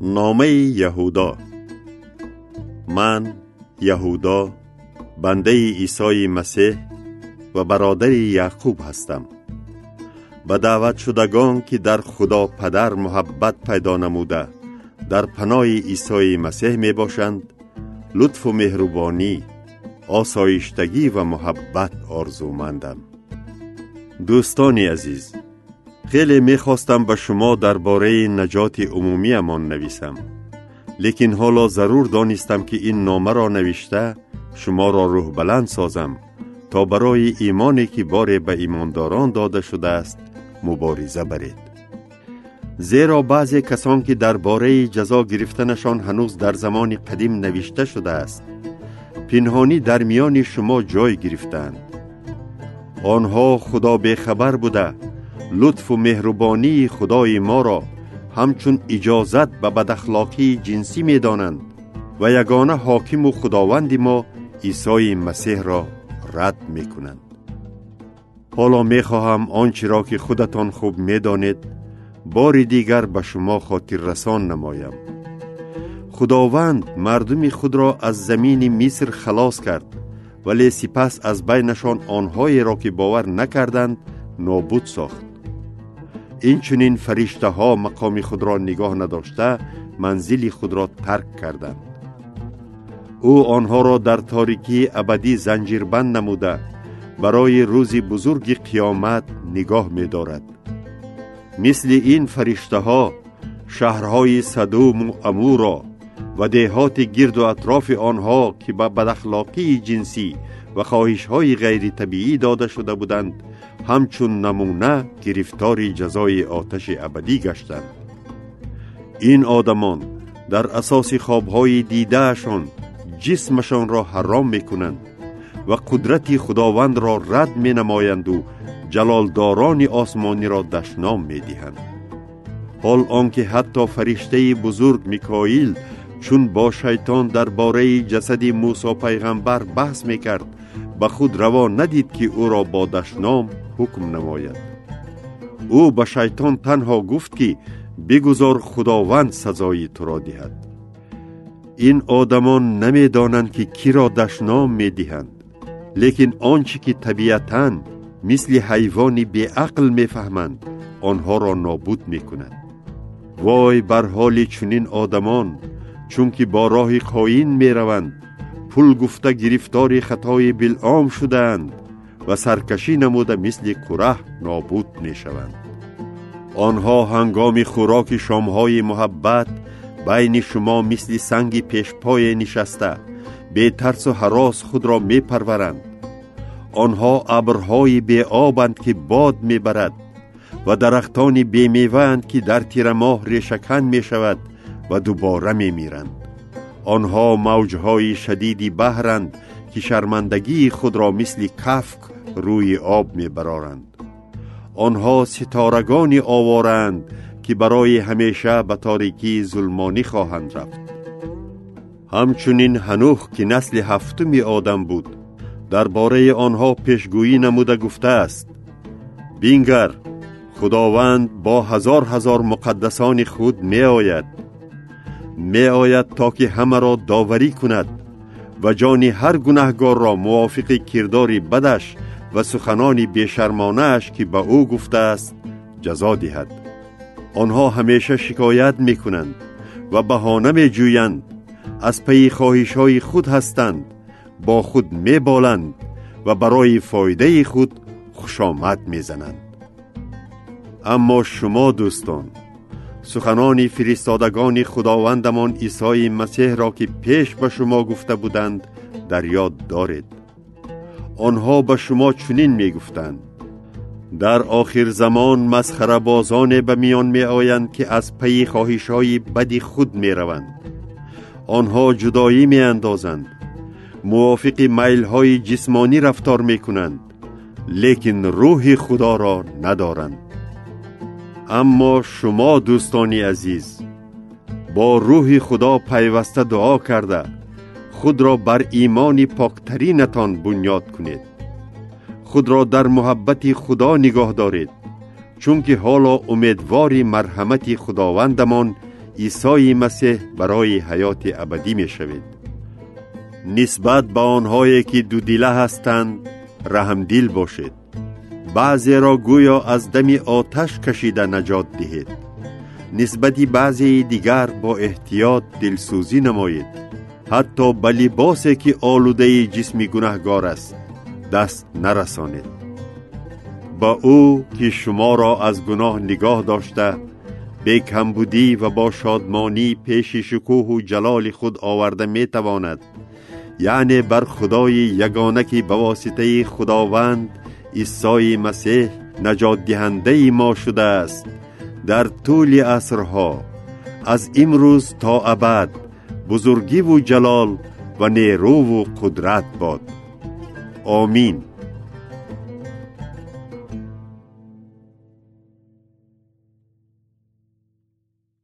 номаи яҳудо ман яҳудо бандаи исои масеҳ ва бародари яъқуб ҳастам ба даъватшудагон ки дар худо падар муҳаббат пайдо намуда дар паноҳи исои масеҳ мебошанд лутфу меҳрубонӣ осоиштагӣ ва муҳаббат орзумандам дӯстони азиз хеле мехостам ба шумо дар бораи наҷоти умумиямон нависам. Лекин ҳоло зарур донистам ки ин номаро навишта шуморо рӯҳбаланд созам то барои имоне ки боре ба имондорон дода шудааст мубориза баред. Зеро баъзе касон ки дар бораи ҷазо гирифтанашон ҳанӯз дар замони қадим навишта шудааст. Пинҳонӣ дар миёни шумо ҷой гирифтаанд. Онҳо худо бехабар буда лутфу меҳрубонии худои моро ҳамчун иҷозат ба бадахлоқии ҷинсӣ медонанд ва ягона ҳокиму худованди мо исои масеҳро рад мекунанд. Ҳоло мехоҳам он чиро ки худатон хуб медонед бори дигар ба шумо хотиррасон намоям. Худованд мардуми худро аз замини миср халос кард вале сипас аз байнашон онҳоеро ки бовар накарданд нобуд сохт инчунин фариштаҳо мақоми худро нигоҳ надошта манзили худро тарк карданд. Ӯ онҳоро дар торикии абадӣ занҷирбанд намуда барои рӯзи бузурги қиёмат нигоҳ медорад. Мисли ин фариштаҳо шаҳрҳои садуму амуро ва деҳоти гирду атрофи онҳо ки ба бадахлоқии ҷинсӣ ва хоҳишҳои ғайритабиӣ дода шуда буданд ҳамчун намуна гирифтори ҷазои оташи абадӣ гаштанд. Ин одамон дар асоси хобҳои дидаашон ҷисмашонро ҳаром мекунанд ва қудрати худовандро рад менамоянду ҷалолдорони осмониро дашном медиҳанд. Ҳол он ки ҳатто фариштаи бузург микоил чун бо шайтон дар бораи ҷасади мусо пайғамбар баҳс мекард ба худ раво надид ки ӯро бо дашном ҳукм намояд. Ӯ ба шайтон танҳо гуфт ки бигузор худованд сазои туро диҳад ин одамон намедонанд ки киро дашном медиҳанд лекин он чӣ ки табиатан мисли ҳайвони беақл мефаҳманд онҳоро нобуд мекунад. Вой бар ҳоли чунин одамон чунки бо роҳи қоин мераванд пул гуфта гирифтори хатои билъом шудаанд ва саркашӣ намуда мисли кураҳ нобуд мешаванд. Онҳо ҳангоми хӯроки шомҳои муҳаббат байни шумо мисли санги пешпое нишаста бетарсу ҳарос худро мепарваранд. Онҳо абрҳои беобанд ки бод мебарад ва дарахтони бемеваанд ки дар тирамоҳ решакан мешавад ва дубора мемиранд онҳо мавҷҳои шадиди баҳранд ки шармандагии худро мисли кафк рӯи об мебароранд онҳо ситорагони овораанд ки барои ҳамеша ба торикии зулмонӣ хоҳанд рафт ҳамчунин ҳанӯҳ ки насли ҳафтуми одам буд дар бораи онҳо пешгӯӣ намуда гуфтааст бингар худованд бо ҳазор ҳазор муқаддасони худ меояд меояд то ки ҳамаро доварӣ кунад ва ҷони ҳар гунаҳгорро мувофиқи кирдори бадаш ва суханони бешармонааш ки ба ӯ гуфтааст ҷазо диҳад. онҳо ҳамеша шикоят мекунанд ва баҳона меҷӯянд. аз пайи хоҳишҳои худ ҳастанд бо худ меболанд ва барои фоидаи худ хушомад мезананд. аммо шумо дӯстон суханони фиристодагони худовандамон исои масеҳро ки пеш ба шумо гуфта буданд дар ёд доред онҳо ба шумо чунин мегуфтанд дар охирзамон масхарабозоне ба миён меоянд ки аз пайи хоҳишҳои бади худ мераванд онҳо ҷудоӣ меандозанд мувофиқи майлҳои ҷисмонӣ рафтор мекунанд лекин рӯҳи худоро надоранд аммо шумо дӯстони азиз бо рӯҳи худо пайваста дуо карда худро бар имони поктаринатон буньёд кунед. Худро дар муҳаббати худо нигоҳ доред чунки ҳоло умедвори марҳамати худовандамон исои масеҳ барои ҳаёти абадӣ мешавед. Нисбат ба онҳое ки дудила ҳастанд раҳмдил бошед баъзеро гӯё аз дами оташ кашида наҷот диҳед. Нисбати баъзеи дигар бо эҳтиёт дилсӯзӣ намоед. Ҳатто ба либосе ки олудаи ҷисми гунаҳгор аст даст нарасонед. Ба ӯ ки шуморо аз гуноҳ нигоҳ дошта бекамбудӣ ва бо шодмонӣ пеши шукӯҳу ҷалоли худ оварда метавонад. Яъне бар худои ягона ки ба воситаи худованд исои масеҳ наҷотдиҳандаи мо шудааст. Дар тӯли асрҳо аз имрӯз то абад бузургиву ҷалол ва нерӯву қудрат бод. Омин.